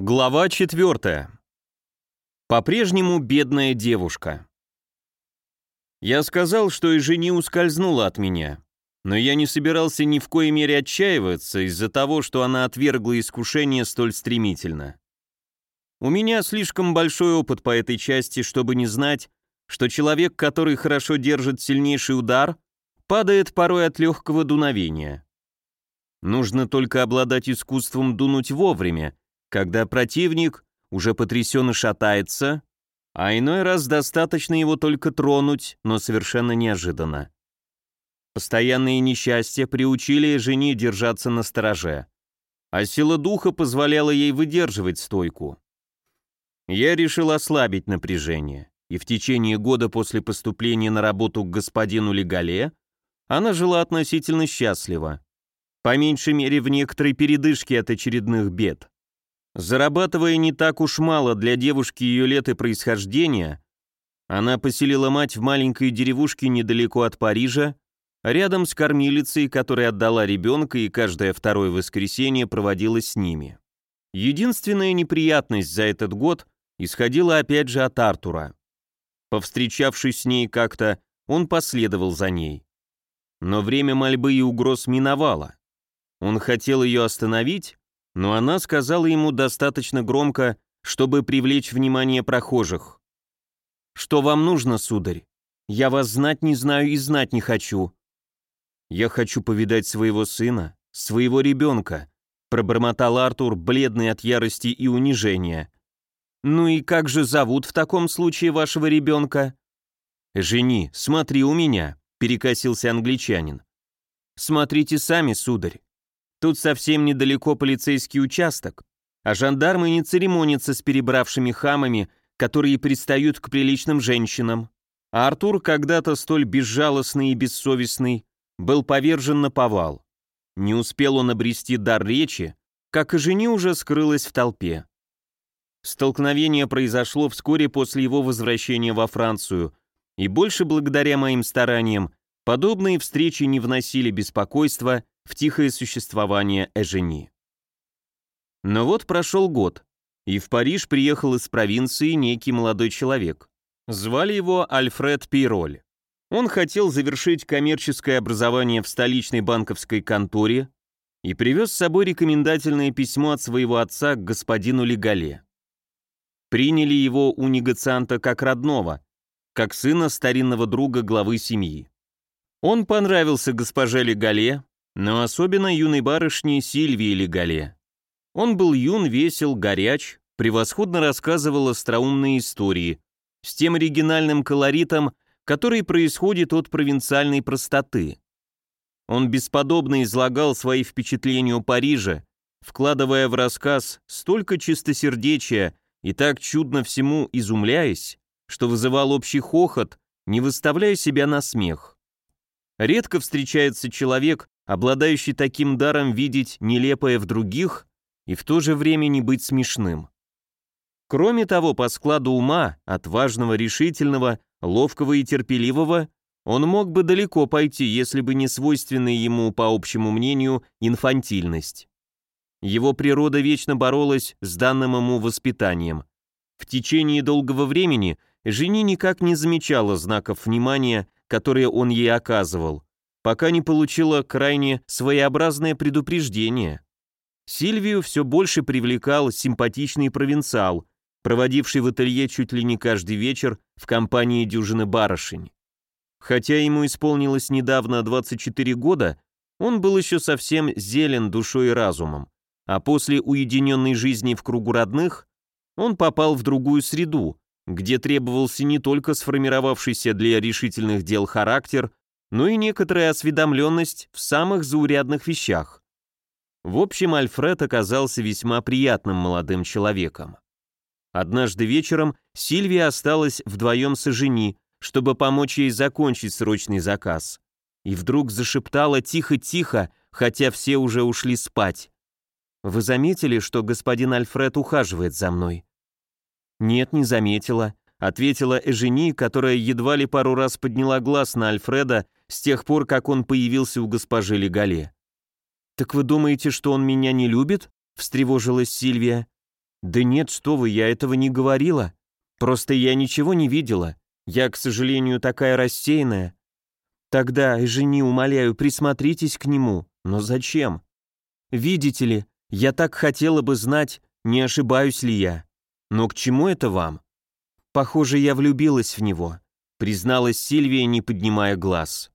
Глава 4. По-прежнему бедная девушка. Я сказал, что и жени ускользнула от меня, но я не собирался ни в коей мере отчаиваться из-за того, что она отвергла искушение столь стремительно. У меня слишком большой опыт по этой части, чтобы не знать, что человек, который хорошо держит сильнейший удар, падает порой от легкого дуновения. Нужно только обладать искусством дунуть вовремя, когда противник уже потрясенно шатается, а иной раз достаточно его только тронуть, но совершенно неожиданно. Постоянные несчастья приучили жени держаться на стороже, а сила духа позволяла ей выдерживать стойку. Я решил ослабить напряжение, и в течение года после поступления на работу к господину Легале она жила относительно счастливо, по меньшей мере в некоторой передышке от очередных бед. Зарабатывая не так уж мало для девушки ее лет и происхождения, она поселила мать в маленькой деревушке недалеко от Парижа, рядом с кормилицей, которая отдала ребенка и каждое второе воскресенье проводила с ними. Единственная неприятность за этот год исходила опять же от Артура. Повстречавшись с ней как-то, он последовал за ней. Но время мольбы и угроз миновало. Он хотел ее остановить, но она сказала ему достаточно громко, чтобы привлечь внимание прохожих. «Что вам нужно, сударь? Я вас знать не знаю и знать не хочу». «Я хочу повидать своего сына, своего ребенка», пробормотал Артур, бледный от ярости и унижения. «Ну и как же зовут в таком случае вашего ребенка?» «Жени, смотри у меня», — перекосился англичанин. «Смотрите сами, сударь. Тут совсем недалеко полицейский участок, а жандармы не церемонятся с перебравшими хамами, которые пристают к приличным женщинам. А Артур, когда-то столь безжалостный и бессовестный, был повержен на повал. Не успел он обрести дар речи, как и жени уже скрылась в толпе. Столкновение произошло вскоре после его возвращения во Францию, и больше благодаря моим стараниям подобные встречи не вносили беспокойства в тихое существование Эжени. Но вот прошел год, и в Париж приехал из провинции некий молодой человек. Звали его Альфред Пироль. Он хотел завершить коммерческое образование в столичной банковской конторе и привез с собой рекомендательное письмо от своего отца к господину Легале. Приняли его у негацианта как родного, как сына старинного друга главы семьи. Он понравился госпоже Легале, но особенно юной барышне Сильвии Легале. Он был юн, весел, горяч, превосходно рассказывал остроумные истории, с тем оригинальным колоритом, который происходит от провинциальной простоты. Он бесподобно излагал свои впечатления о Париже, вкладывая в рассказ столько чистосердечия и так чудно всему изумляясь, что вызывал общий хохот, не выставляя себя на смех. Редко встречается человек, обладающий таким даром видеть нелепое в других и в то же время не быть смешным. Кроме того, по складу ума, отважного, решительного, ловкого и терпеливого, он мог бы далеко пойти, если бы не свойственная ему, по общему мнению, инфантильность. Его природа вечно боролась с данным ему воспитанием. В течение долгого времени жени никак не замечала знаков внимания, которые он ей оказывал, пока не получила крайне своеобразное предупреждение. Сильвию все больше привлекал симпатичный провинциал, проводивший в ателье чуть ли не каждый вечер в компании дюжины барышень. Хотя ему исполнилось недавно 24 года, он был еще совсем зелен душой и разумом, а после уединенной жизни в кругу родных он попал в другую среду, где требовался не только сформировавшийся для решительных дел характер, но и некоторая осведомленность в самых заурядных вещах. В общем, Альфред оказался весьма приятным молодым человеком. Однажды вечером Сильвия осталась вдвоем с жени, чтобы помочь ей закончить срочный заказ. И вдруг зашептала тихо-тихо, хотя все уже ушли спать. «Вы заметили, что господин Альфред ухаживает за мной?» «Нет, не заметила», — ответила Эжени, которая едва ли пару раз подняла глаз на Альфреда с тех пор, как он появился у госпожи Легале. «Так вы думаете, что он меня не любит?» — встревожилась Сильвия. «Да нет, что вы, я этого не говорила. Просто я ничего не видела. Я, к сожалению, такая рассеянная. Тогда, жени, умоляю, присмотритесь к нему. Но зачем? Видите ли, я так хотела бы знать, не ошибаюсь ли я. Но к чему это вам? Похоже, я влюбилась в него», призналась Сильвия, не поднимая глаз.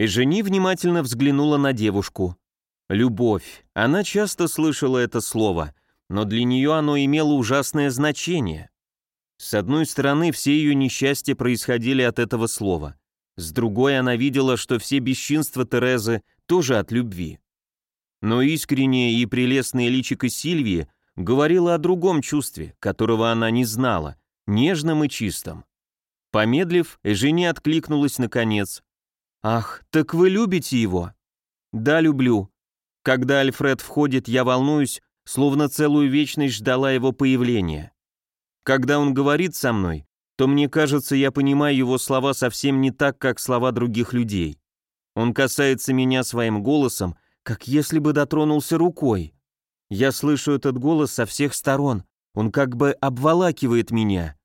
Эжени внимательно взглянула на девушку. Любовь. Она часто слышала это слово, но для нее оно имело ужасное значение. С одной стороны, все ее несчастья происходили от этого слова. С другой, она видела, что все бесчинства Терезы тоже от любви. Но искреннее и прелестное личико Сильвии говорило о другом чувстве, которого она не знала, нежном и чистом. Помедлив, Эжени откликнулась наконец. «Ах, так вы любите его?» «Да, люблю. Когда Альфред входит, я волнуюсь, словно целую вечность ждала его появления. Когда он говорит со мной, то мне кажется, я понимаю его слова совсем не так, как слова других людей. Он касается меня своим голосом, как если бы дотронулся рукой. Я слышу этот голос со всех сторон, он как бы обволакивает меня.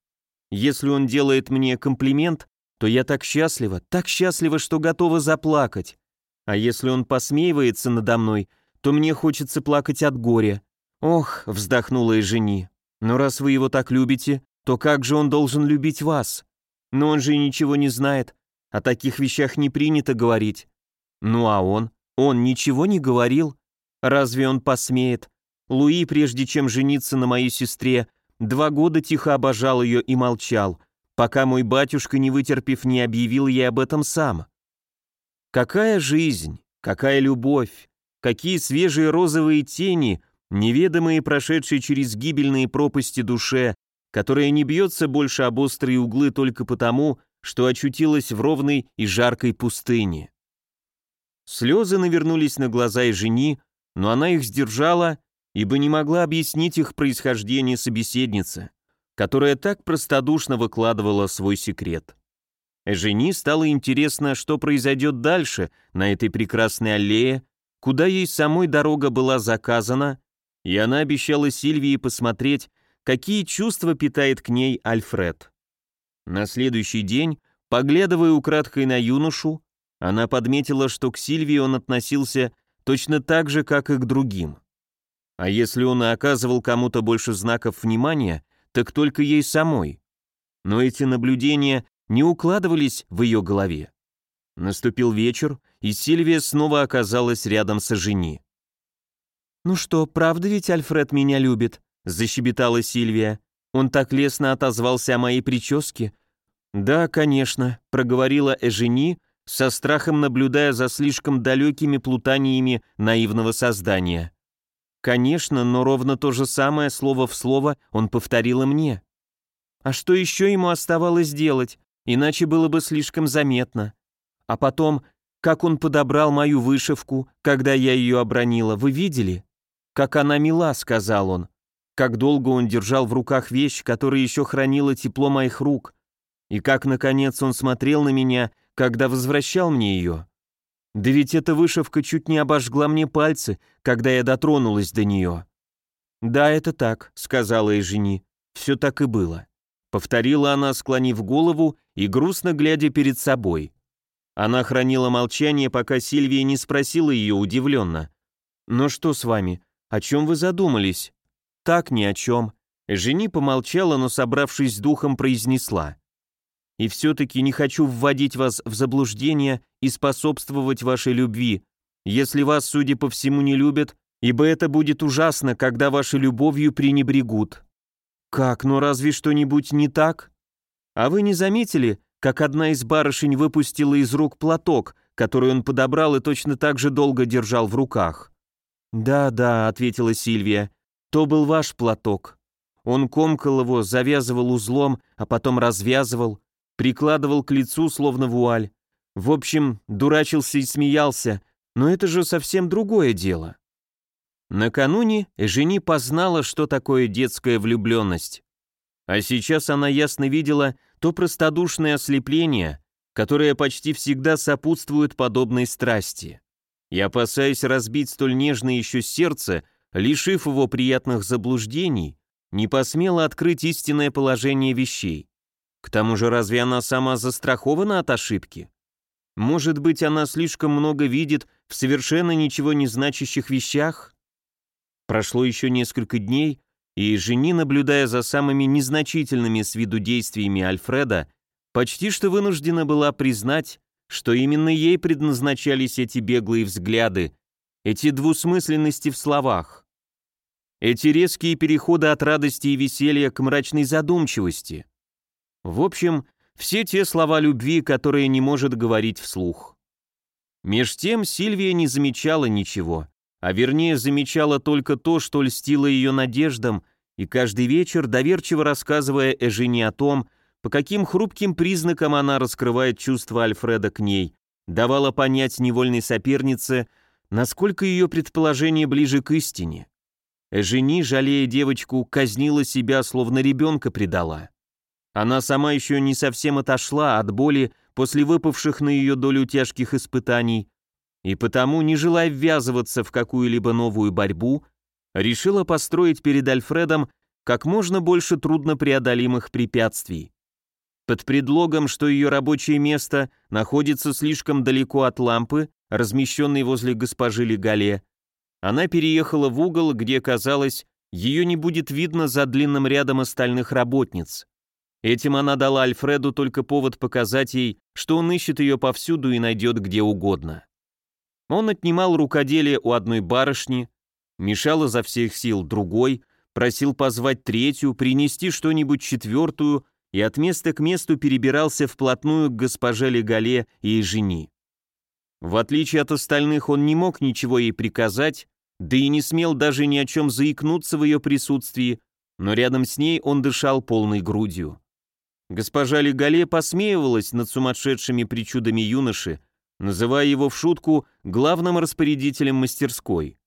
Если он делает мне комплимент, то я так счастлива, так счастлива, что готова заплакать. А если он посмеивается надо мной, то мне хочется плакать от горя. «Ох», — вздохнула и жени, — «но раз вы его так любите, то как же он должен любить вас? Но он же ничего не знает, о таких вещах не принято говорить». «Ну а он? Он ничего не говорил? Разве он посмеет? Луи, прежде чем жениться на моей сестре, два года тихо обожал ее и молчал, пока мой батюшка, не вытерпев, не объявил ей об этом сам. Какая жизнь, какая любовь, какие свежие розовые тени — неведомые прошедшие через гибельные пропасти душе, которая не бьется больше об острые углы только потому, что очутилась в ровной и жаркой пустыне. Слезы навернулись на глаза и жени, но она их сдержала, ибо не могла объяснить их происхождение собеседницы, которая так простодушно выкладывала свой секрет. Эжени стало интересно, что произойдет дальше на этой прекрасной аллее, куда ей самой дорога была заказана, и она обещала Сильвии посмотреть, какие чувства питает к ней Альфред. На следующий день, поглядывая украдкой на юношу, она подметила, что к Сильвии он относился точно так же, как и к другим. А если он и оказывал кому-то больше знаков внимания, так только ей самой. Но эти наблюдения не укладывались в ее голове. Наступил вечер, и Сильвия снова оказалась рядом со жени. «Ну что, правда ведь Альфред меня любит?» — защебетала Сильвия. «Он так лестно отозвался о моей прическе». «Да, конечно», — проговорила Эжени, со страхом наблюдая за слишком далекими плутаниями наивного создания. «Конечно, но ровно то же самое слово в слово он повторил и мне». А что еще ему оставалось делать, иначе было бы слишком заметно. А потом, как он подобрал мою вышивку, когда я ее обронила, вы видели? «Как она мила», — сказал он. Как долго он держал в руках вещь, которая еще хранила тепло моих рук. И как, наконец, он смотрел на меня, когда возвращал мне ее. Да ведь эта вышивка чуть не обожгла мне пальцы, когда я дотронулась до нее. «Да, это так», — сказала и жени. «Все так и было». Повторила она, склонив голову и грустно глядя перед собой. Она хранила молчание, пока Сильвия не спросила ее удивленно. «Ну что с вами? «О чем вы задумались?» «Так, ни о чем». Жени помолчала, но, собравшись с духом, произнесла. «И все-таки не хочу вводить вас в заблуждение и способствовать вашей любви, если вас, судя по всему, не любят, ибо это будет ужасно, когда вашей любовью пренебрегут». «Как, но разве что-нибудь не так?» «А вы не заметили, как одна из барышень выпустила из рук платок, который он подобрал и точно так же долго держал в руках?» «Да, да», — ответила Сильвия, — «то был ваш платок. Он комкал его, завязывал узлом, а потом развязывал, прикладывал к лицу, словно вуаль. В общем, дурачился и смеялся, но это же совсем другое дело». Накануне Жени познала, что такое детская влюбленность. А сейчас она ясно видела то простодушное ослепление, которое почти всегда сопутствует подобной страсти и, опасаясь разбить столь нежное еще сердце, лишив его приятных заблуждений, не посмела открыть истинное положение вещей. К тому же разве она сама застрахована от ошибки? Может быть, она слишком много видит в совершенно ничего не значащих вещах? Прошло еще несколько дней, и жени, наблюдая за самыми незначительными с виду действиями Альфреда, почти что вынуждена была признать, что именно ей предназначались эти беглые взгляды, эти двусмысленности в словах, эти резкие переходы от радости и веселья к мрачной задумчивости. В общем, все те слова любви, которые не может говорить вслух. Меж тем Сильвия не замечала ничего, а вернее замечала только то, что льстило ее надеждам, и каждый вечер, доверчиво рассказывая Эжине о том, по каким хрупким признакам она раскрывает чувства Альфреда к ней, давала понять невольной сопернице, насколько ее предположение ближе к истине. Эжени, жалея девочку, казнила себя, словно ребенка предала. Она сама еще не совсем отошла от боли после выпавших на ее долю тяжких испытаний, и потому, не желая ввязываться в какую-либо новую борьбу, решила построить перед Альфредом как можно больше труднопреодолимых препятствий. Под предлогом, что ее рабочее место находится слишком далеко от лампы, размещенной возле госпожи Легале, она переехала в угол, где, казалось, ее не будет видно за длинным рядом остальных работниц. Этим она дала Альфреду только повод показать ей, что он ищет ее повсюду и найдет где угодно. Он отнимал рукоделие у одной барышни, мешал изо всех сил другой, просил позвать третью, принести что-нибудь четвертую и от места к месту перебирался вплотную к госпоже Легале и жени. В отличие от остальных, он не мог ничего ей приказать, да и не смел даже ни о чем заикнуться в ее присутствии, но рядом с ней он дышал полной грудью. Госпожа Легале посмеивалась над сумасшедшими причудами юноши, называя его в шутку главным распорядителем мастерской.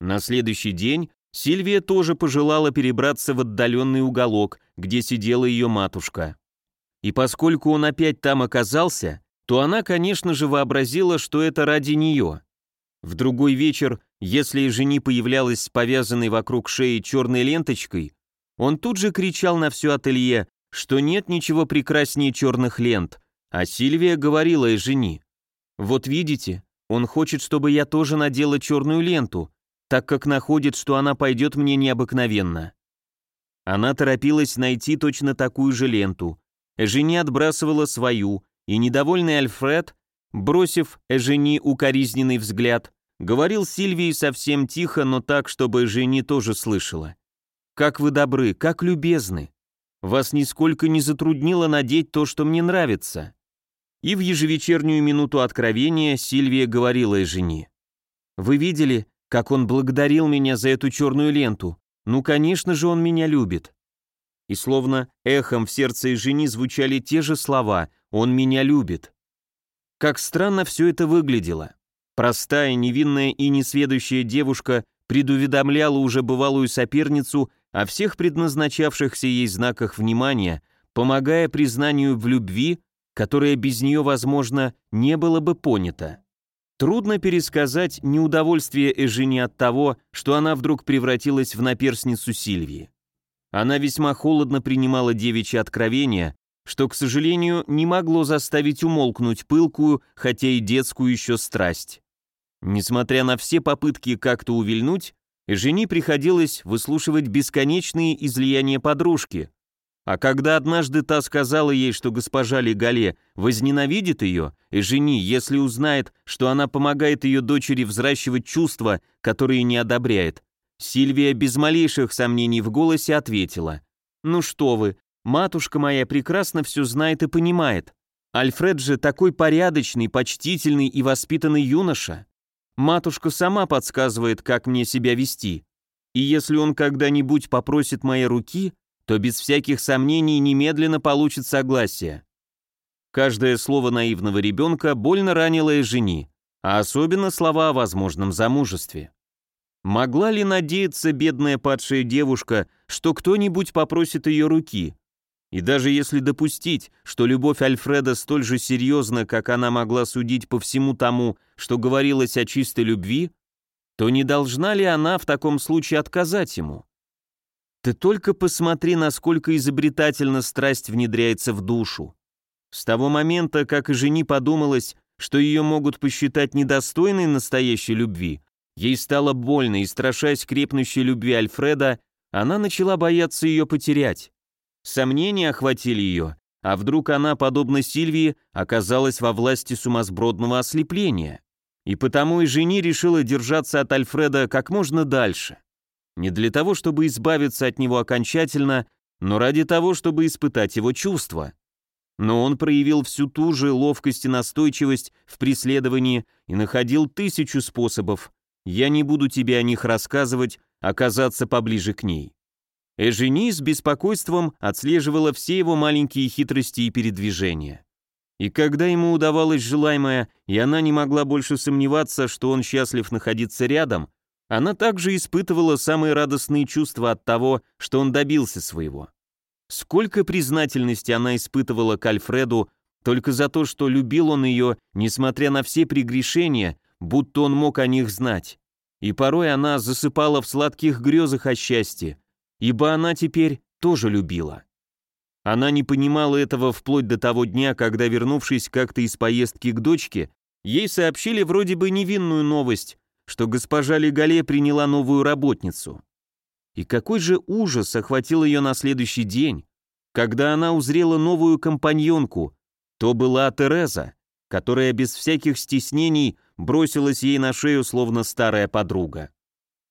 На следующий день Сильвия тоже пожелала перебраться в отдаленный уголок, где сидела ее матушка. И поскольку он опять там оказался, то она, конечно же, вообразила, что это ради нее. В другой вечер, если жени появлялась с повязанной вокруг шеи черной ленточкой, он тут же кричал на все ателье, что нет ничего прекраснее черных лент, а Сильвия говорила и жени. «Вот видите, он хочет, чтобы я тоже надела черную ленту, так как находит, что она пойдет мне необыкновенно. Она торопилась найти точно такую же ленту. Эжени отбрасывала свою, и недовольный Альфред, бросив Эжени укоризненный взгляд, говорил Сильвии совсем тихо, но так, чтобы Эжени тоже слышала. «Как вы добры, как любезны! Вас нисколько не затруднило надеть то, что мне нравится». И в ежевечернюю минуту откровения Сильвия говорила Эжени. «Вы видели, как он благодарил меня за эту черную ленту. Ну, конечно же, он меня любит. И словно эхом в сердце жени звучали те же слова «Он меня любит». Как странно все это выглядело. Простая, невинная и несведущая девушка предуведомляла уже бывалую соперницу о всех предназначавшихся ей знаках внимания, помогая признанию в любви, которое без нее, возможно, не было бы понято. Трудно пересказать неудовольствие Эжени от того, что она вдруг превратилась в наперсницу Сильвии. Она весьма холодно принимала девичьи откровения, что, к сожалению, не могло заставить умолкнуть пылкую, хотя и детскую еще страсть. Несмотря на все попытки как-то увильнуть, Эжени приходилось выслушивать бесконечные излияния подружки, а когда однажды та сказала ей, что госпожа Легале возненавидит ее, и жени, если узнает, что она помогает ее дочери взращивать чувства, которые не одобряет, Сильвия без малейших сомнений в голосе ответила. «Ну что вы, матушка моя прекрасно все знает и понимает. Альфред же такой порядочный, почтительный и воспитанный юноша. Матушка сама подсказывает, как мне себя вести. И если он когда-нибудь попросит моей руки, то без всяких сомнений немедленно получит согласие. Каждое слово наивного ребенка больно ранило и жени, а особенно слова о возможном замужестве. Могла ли надеяться бедная падшая девушка, что кто-нибудь попросит ее руки? И даже если допустить, что любовь Альфреда столь же серьезна, как она могла судить по всему тому, что говорилось о чистой любви, то не должна ли она в таком случае отказать ему? Ты только посмотри, насколько изобретательно страсть внедряется в душу. С того момента, как и жени подумалось, что ее могут посчитать недостойной настоящей любви, ей стало больно, и, страшась крепнущей любви Альфреда, она начала бояться ее потерять. Сомнения охватили ее, а вдруг она, подобно Сильвии, оказалась во власти сумасбродного ослепления. И потому и жени решила держаться от Альфреда как можно дальше. Не для того, чтобы избавиться от него окончательно, но ради того, чтобы испытать его чувства. Но он проявил всю ту же ловкость и настойчивость в преследовании и находил тысячу способов. Я не буду тебе о них рассказывать, оказаться поближе к ней. Эжени с беспокойством отслеживала все его маленькие хитрости и передвижения. И когда ему удавалось желаемое, и она не могла больше сомневаться, что он счастлив находиться рядом, она также испытывала самые радостные чувства от того, что он добился своего. Сколько признательности она испытывала к Альфреду только за то, что любил он ее, несмотря на все прегрешения, будто он мог о них знать. И порой она засыпала в сладких грезах о счастье, ибо она теперь тоже любила. Она не понимала этого вплоть до того дня, когда, вернувшись как-то из поездки к дочке, ей сообщили вроде бы невинную новость, что госпожа Легале приняла новую работницу. И какой же ужас охватил ее на следующий день, когда она узрела новую компаньонку. То была Тереза, которая без всяких стеснений бросилась ей на шею, словно старая подруга.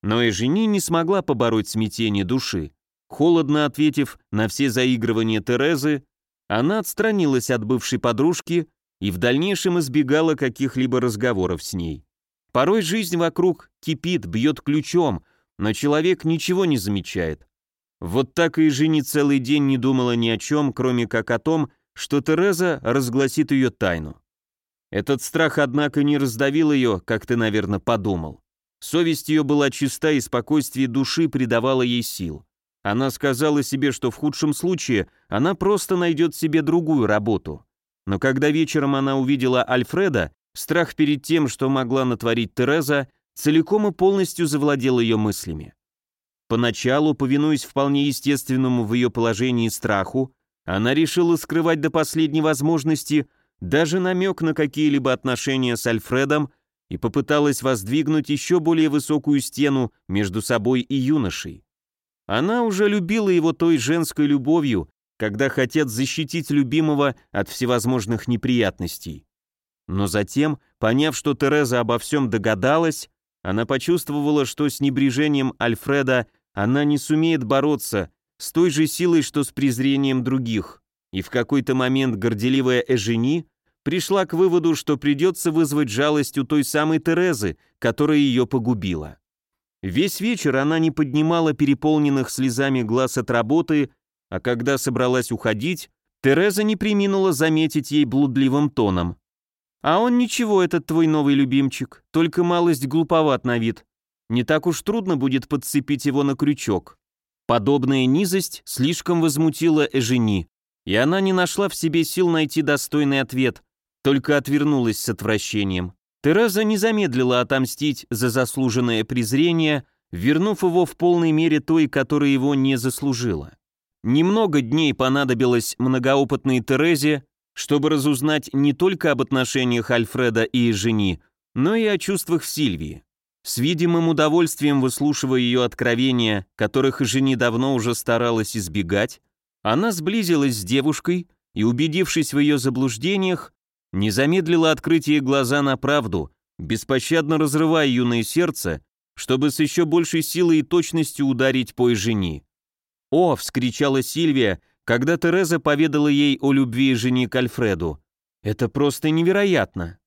Но и жени не смогла побороть смятение души. Холодно ответив на все заигрывания Терезы, она отстранилась от бывшей подружки и в дальнейшем избегала каких-либо разговоров с ней. Порой жизнь вокруг кипит, бьет ключом, но человек ничего не замечает. Вот так и Жени целый день не думала ни о чем, кроме как о том, что Тереза разгласит ее тайну. Этот страх, однако, не раздавил ее, как ты, наверное, подумал. Совесть ее была чиста, и спокойствие души придавало ей сил. Она сказала себе, что в худшем случае она просто найдет себе другую работу. Но когда вечером она увидела Альфреда, Страх перед тем, что могла натворить Тереза, целиком и полностью завладел ее мыслями. Поначалу, повинуясь вполне естественному в ее положении страху, она решила скрывать до последней возможности даже намек на какие-либо отношения с Альфредом и попыталась воздвигнуть еще более высокую стену между собой и юношей. Она уже любила его той женской любовью, когда хотят защитить любимого от всевозможных неприятностей. Но затем, поняв, что Тереза обо всем догадалась, она почувствовала, что с небрежением Альфреда она не сумеет бороться с той же силой, что с презрением других, и в какой-то момент горделивая Эжени пришла к выводу, что придется вызвать жалость у той самой Терезы, которая ее погубила. Весь вечер она не поднимала переполненных слезами глаз от работы, а когда собралась уходить, Тереза не приминула заметить ей блудливым тоном. А он ничего, этот твой новый любимчик, только малость глуповат на вид. Не так уж трудно будет подцепить его на крючок. Подобная низость слишком возмутила Эжени, и она не нашла в себе сил найти достойный ответ, только отвернулась с отвращением. Тереза не замедлила отомстить за заслуженное презрение, вернув его в полной мере той, которая его не заслужила. Немного дней понадобилось многоопытной Терезе, чтобы разузнать не только об отношениях Альфреда и жени, но и о чувствах Сильвии. С видимым удовольствием выслушивая ее откровения, которых жени давно уже старалась избегать, она сблизилась с девушкой и, убедившись в ее заблуждениях, не замедлила открыть ей глаза на правду, беспощадно разрывая юное сердце, чтобы с еще большей силой и точностью ударить по жени. «О!» — вскричала Сильвия, когда Тереза поведала ей о любви жени к Альфреду. Это просто невероятно.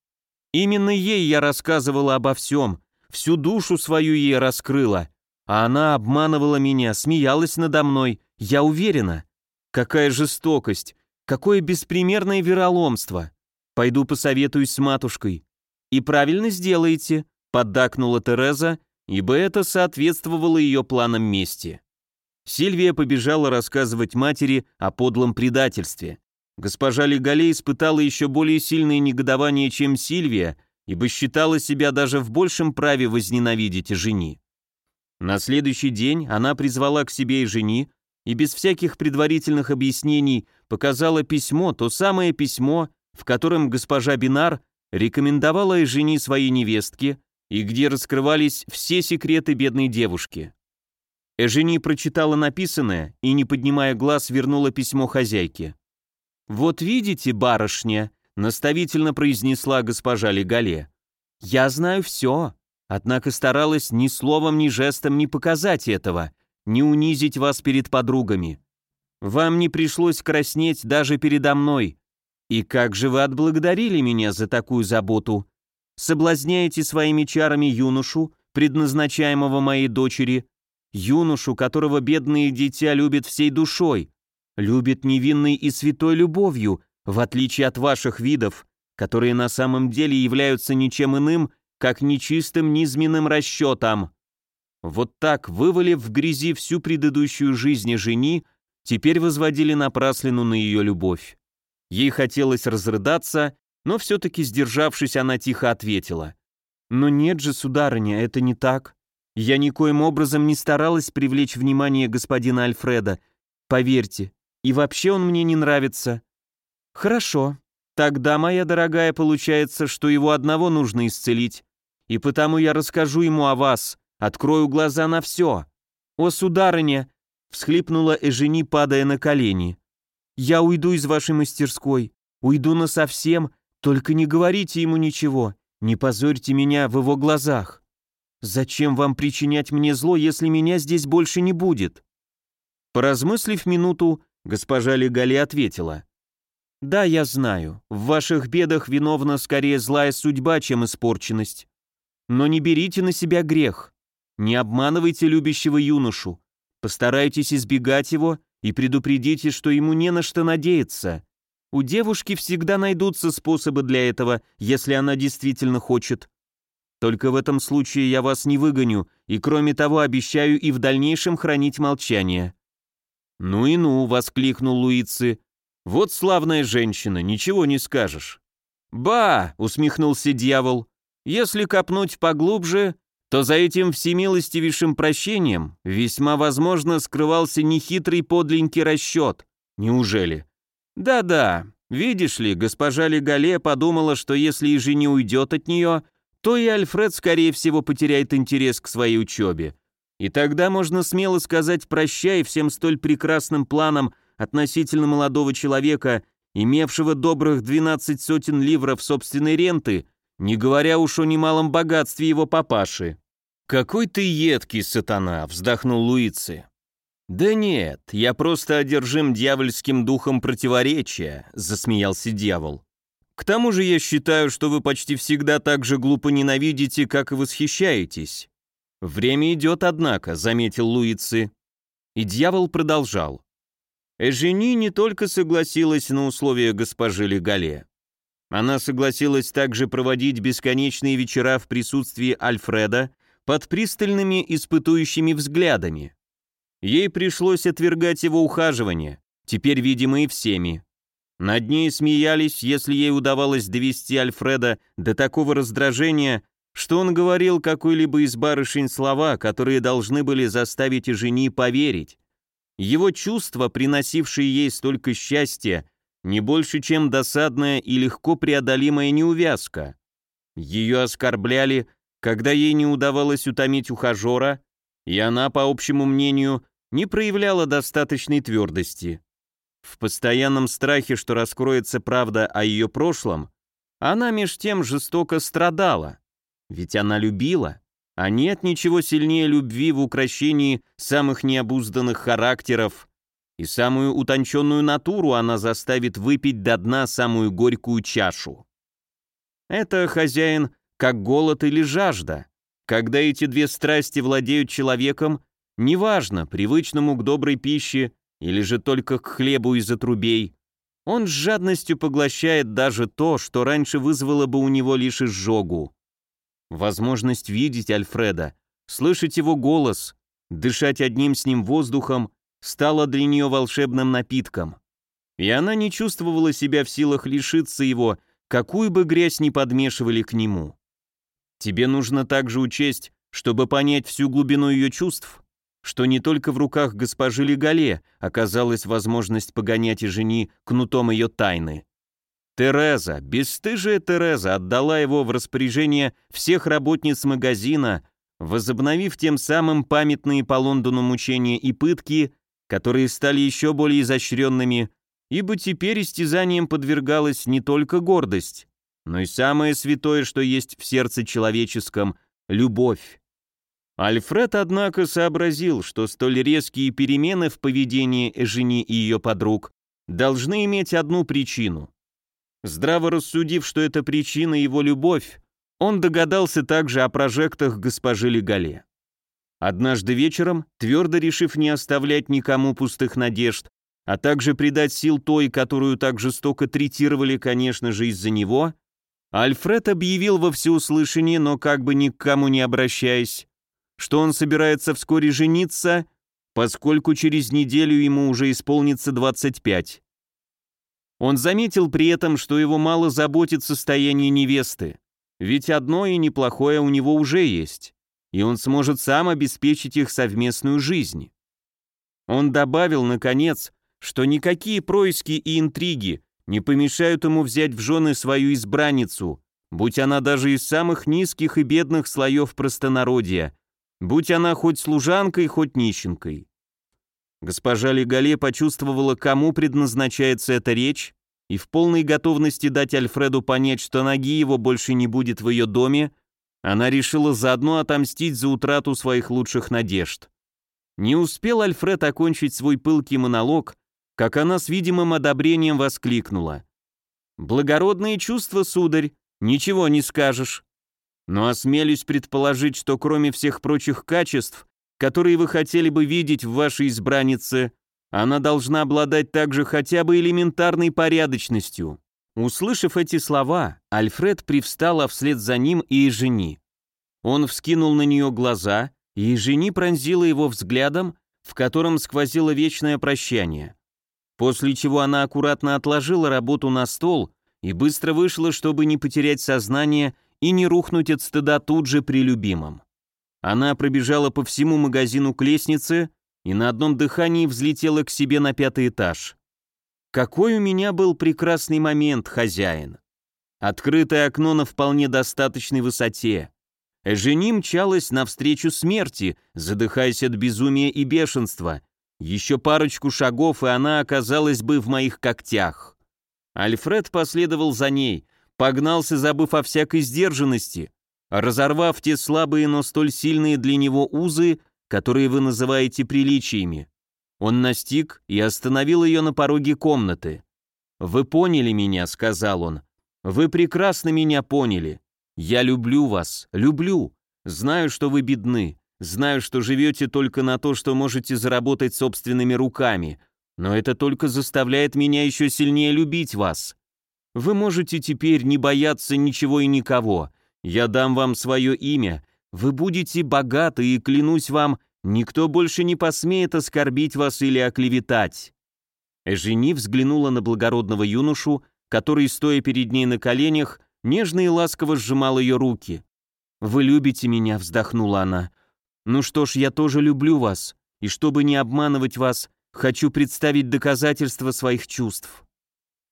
Именно ей я рассказывала обо всем, всю душу свою ей раскрыла, а она обманывала меня, смеялась надо мной, я уверена. Какая жестокость, какое беспримерное вероломство. Пойду посоветуюсь с матушкой. И правильно сделаете, поддакнула Тереза, ибо это соответствовало ее планам мести. Сильвия побежала рассказывать матери о подлом предательстве. Госпожа Легале испытала еще более сильное негодование, чем Сильвия, ибо считала себя даже в большем праве возненавидеть жени. На следующий день она призвала к себе и жени, и без всяких предварительных объяснений показала письмо, то самое письмо, в котором госпожа Бинар рекомендовала и жени своей невестке, и где раскрывались все секреты бедной девушки. Эжени прочитала написанное и, не поднимая глаз, вернула письмо хозяйке. «Вот видите, барышня», — наставительно произнесла госпожа Легале, — «я знаю все, однако старалась ни словом, ни жестом не показать этого, не унизить вас перед подругами. Вам не пришлось краснеть даже передо мной. И как же вы отблагодарили меня за такую заботу? Соблазняете своими чарами юношу, предназначаемого моей дочери, юношу, которого бедное дитя любит всей душой, любит невинной и святой любовью, в отличие от ваших видов, которые на самом деле являются ничем иным, как нечистым низменным расчетом. Вот так, вывалив в грязи всю предыдущую жизнь жени, теперь возводили напраслину на ее любовь. Ей хотелось разрыдаться, но все-таки сдержавшись, она тихо ответила. «Но нет же, сударыня, это не так. Я никоим образом не старалась привлечь внимание господина Альфреда. Поверьте, и вообще он мне не нравится». «Хорошо. Тогда, моя дорогая, получается, что его одного нужно исцелить. И потому я расскажу ему о вас, открою глаза на все. О, сударыня!» — всхлипнула Эжени, падая на колени. «Я уйду из вашей мастерской, уйду насовсем, только не говорите ему ничего, не позорьте меня в его глазах. Зачем вам причинять мне зло, если меня здесь больше не будет?» Поразмыслив минуту, госпожа Легали ответила. «Да, я знаю, в ваших бедах виновна скорее злая судьба, чем испорченность. Но не берите на себя грех. Не обманывайте любящего юношу. Постарайтесь избегать его и предупредите, что ему не на что надеяться. У девушки всегда найдутся способы для этого, если она действительно хочет. Только в этом случае я вас не выгоню, и кроме того обещаю и в дальнейшем хранить молчание». «Ну и ну», — воскликнул Луицы. «Вот славная женщина, ничего не скажешь». «Ба!» — усмехнулся дьявол. «Если копнуть поглубже, то за этим всемилостивейшим прощением весьма возможно скрывался нехитрый подленький расчет. Неужели? Да-да, видишь ли, госпожа Легале подумала, что если и не уйдет от нее, то и Альфред, скорее всего, потеряет интерес к своей учебе. И тогда можно смело сказать «прощай» всем столь прекрасным планам относительно молодого человека, имевшего добрых 12 сотен ливров собственной ренты, не говоря уж о немалом богатстве его папаши. «Какой ты едкий, сатана!» — вздохнул Луици. «Да нет, я просто одержим дьявольским духом противоречия», — засмеялся дьявол. «К тому же я считаю, что вы почти всегда так же глупо ненавидите, как и восхищаетесь. Время идет, однако», — заметил Луици. И дьявол продолжал. Эжени не только согласилась на условия госпожи Легале. Она согласилась также проводить бесконечные вечера в присутствии Альфреда под пристальными испытующими взглядами. Ей пришлось отвергать его ухаживание, теперь видимые всеми. Над ней смеялись, если ей удавалось довести Альфреда до такого раздражения, что он говорил какой-либо из барышень слова, которые должны были заставить и жени поверить. Его чувства, приносившие ей столько счастья, не больше, чем досадная и легко преодолимая неувязка. Ее оскорбляли когда ей не удавалось утомить ухажера, и она, по общему мнению, не проявляла достаточной твердости. В постоянном страхе, что раскроется правда о ее прошлом, она меж тем жестоко страдала. Ведь она любила, а нет ничего сильнее любви в украшении самых необузданных характеров, и самую утонченную натуру она заставит выпить до дна самую горькую чашу. Это хозяин как голод или жажда. Когда эти две страсти владеют человеком, неважно, привычному к доброй пище или же только к хлебу из отрубей, он с жадностью поглощает даже то, что раньше вызвало бы у него лишь изжогу. Возможность видеть Альфреда, слышать его голос, дышать одним с ним воздухом стала для нее волшебным напитком. И она не чувствовала себя в силах лишиться его, какую бы грязь ни подмешивали к нему. Тебе нужно также учесть, чтобы понять всю глубину ее чувств, что не только в руках госпожи Легале оказалась возможность погонять и жени кнутом ее тайны. Тереза, бесстыжая Тереза, отдала его в распоряжение всех работниц магазина, возобновив тем самым памятные по Лондону мучения и пытки, которые стали еще более изощренными, ибо теперь истязанием подвергалась не только гордость, но и самое святое, что есть в сердце человеческом — любовь. Альфред, однако, сообразил, что столь резкие перемены в поведении Эжени и ее подруг должны иметь одну причину. Здраво рассудив, что эта причина его любовь, он догадался также о прожектах госпожи Легале. Однажды вечером, твердо решив не оставлять никому пустых надежд, а также придать сил той, которую так жестоко третировали, конечно же, из-за него, Альфред объявил во всеуслышание, но как бы ни к кому не обращаясь, что он собирается вскоре жениться, поскольку через неделю ему уже исполнится 25. Он заметил при этом, что его мало заботит состояние невесты, ведь одно и неплохое у него уже есть, и он сможет сам обеспечить их совместную жизнь. Он добавил, наконец, что никакие происки и интриги не помешают ему взять в жены свою избранницу, будь она даже из самых низких и бедных слоев простонародья, будь она хоть служанкой, хоть нищенкой. Госпожа Легале почувствовала, кому предназначается эта речь, и в полной готовности дать Альфреду понять, что ноги его больше не будет в ее доме, она решила заодно отомстить за утрату своих лучших надежд. Не успел Альфред окончить свой пылкий монолог, как она с видимым одобрением воскликнула. «Благородные чувства, сударь, ничего не скажешь. Но осмелюсь предположить, что кроме всех прочих качеств, которые вы хотели бы видеть в вашей избраннице, она должна обладать также хотя бы элементарной порядочностью. Услышав эти слова, Альфред привстал, а вслед за ним и Ежени. Он вскинул на нее глаза, и Ежени пронзила его взглядом, в котором сквозило вечное прощание. После чего она аккуратно отложила работу на стол и быстро вышла, чтобы не потерять сознание и не рухнуть от стыда тут же при любимом. Она пробежала по всему магазину к лестнице и на одном дыхании взлетела к себе на пятый этаж. Какой у меня был прекрасный момент, хозяин. Открытое окно на вполне достаточной высоте. Жени мчалась навстречу смерти, задыхаясь от безумия и бешенства. Еще парочку шагов, и она оказалась бы в моих когтях. Альфред последовал за ней, погнался, забыв о всякой сдержанности, разорвав те слабые, но столь сильные для него узы, которые вы называете приличиями. Он настиг и остановил ее на пороге комнаты. «Вы поняли меня», — сказал он. «Вы прекрасно меня поняли. Я люблю вас, люблю. Знаю, что вы бедны. Знаю, что живете только на то, что можете заработать собственными руками. Но это только заставляет меня еще сильнее любить вас. Вы можете теперь не бояться ничего и никого. Я дам вам свое имя, вы будете богаты, и, клянусь вам, никто больше не посмеет оскорбить вас или оклеветать». Эжени взглянула на благородного юношу, который, стоя перед ней на коленях, нежно и ласково сжимал ее руки. «Вы любите меня», — вздохнула она. «Ну что ж, я тоже люблю вас, и чтобы не обманывать вас, хочу представить доказательства своих чувств».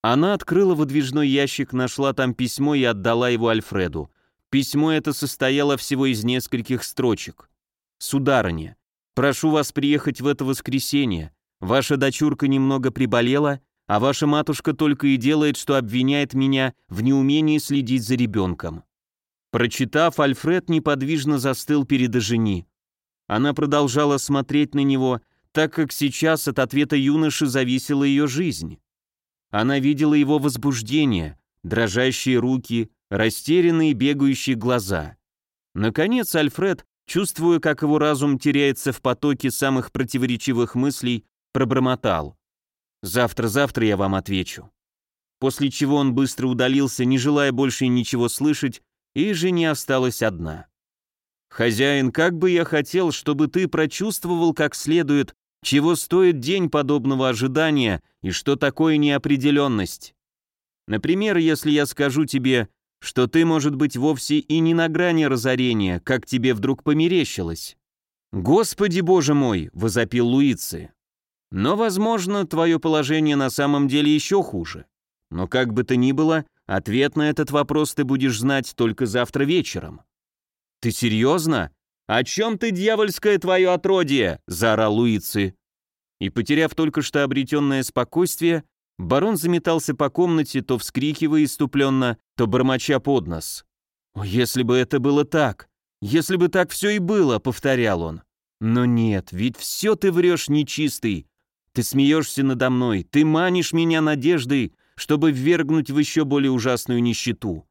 Она открыла выдвижной ящик, нашла там письмо и отдала его Альфреду. Письмо это состояло всего из нескольких строчек. «Сударыня, прошу вас приехать в это воскресенье. Ваша дочурка немного приболела, а ваша матушка только и делает, что обвиняет меня в неумении следить за ребенком». Прочитав, Альфред неподвижно застыл перед жени. Она продолжала смотреть на него, так как сейчас от ответа юноши зависела ее жизнь. Она видела его возбуждение, дрожащие руки, растерянные бегающие глаза. Наконец Альфред, чувствуя, как его разум теряется в потоке самых противоречивых мыслей, пробормотал. «Завтра, завтра я вам отвечу». После чего он быстро удалился, не желая больше ничего слышать, и жене осталась одна. «Хозяин, как бы я хотел, чтобы ты прочувствовал как следует, чего стоит день подобного ожидания и что такое неопределенность. Например, если я скажу тебе, что ты, может быть, вовсе и не на грани разорения, как тебе вдруг померещилось. «Господи, боже мой!» — возопил Луицы. «Но, возможно, твое положение на самом деле еще хуже. Но как бы то ни было, ответ на этот вопрос ты будешь знать только завтра вечером». «Ты серьезно? О чем ты, дьявольское твое отродье?» — заорал Луицы. И, потеряв только что обретенное спокойствие, барон заметался по комнате, то вскрикивая иступленно, то бормоча под нос. «О, если бы это было так! Если бы так все и было!» — повторял он. «Но нет, ведь все ты врешь нечистый. Ты смеешься надо мной, ты манишь меня надеждой, чтобы ввергнуть в еще более ужасную нищету.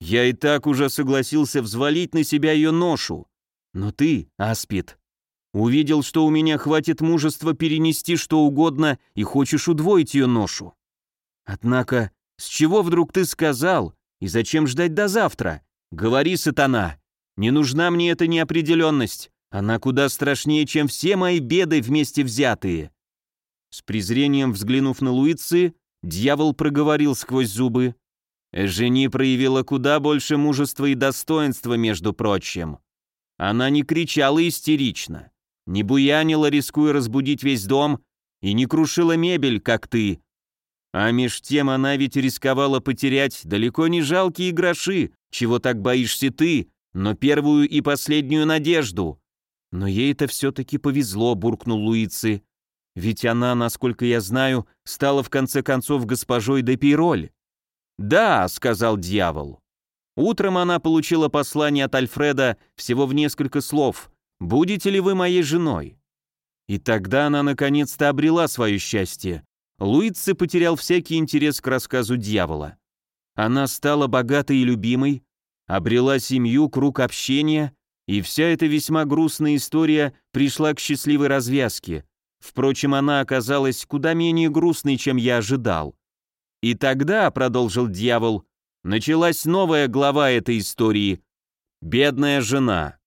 Я и так уже согласился взвалить на себя ее ношу. Но ты, Аспид, увидел, что у меня хватит мужества перенести что угодно и хочешь удвоить ее ношу. Однако, с чего вдруг ты сказал, и зачем ждать до завтра? Говори, сатана, не нужна мне эта неопределенность, она куда страшнее, чем все мои беды вместе взятые. С презрением взглянув на Луицы, дьявол проговорил сквозь зубы. Жени проявила куда больше мужества и достоинства, между прочим. Она не кричала истерично, не буянила, рискуя разбудить весь дом, и не крушила мебель, как ты. А меж тем она ведь рисковала потерять далеко не жалкие гроши, чего так боишься ты, но первую и последнюю надежду. Но ей это все-таки повезло, буркнул Луицы. Ведь она, насколько я знаю, стала в конце концов госпожой де Пироль. «Да», — сказал дьявол. Утром она получила послание от Альфреда всего в несколько слов. «Будете ли вы моей женой?» И тогда она наконец-то обрела свое счастье. Луице потерял всякий интерес к рассказу дьявола. Она стала богатой и любимой, обрела семью, круг общения, и вся эта весьма грустная история пришла к счастливой развязке. Впрочем, она оказалась куда менее грустной, чем я ожидал. И тогда, продолжил дьявол, началась новая глава этой истории. Бедная жена.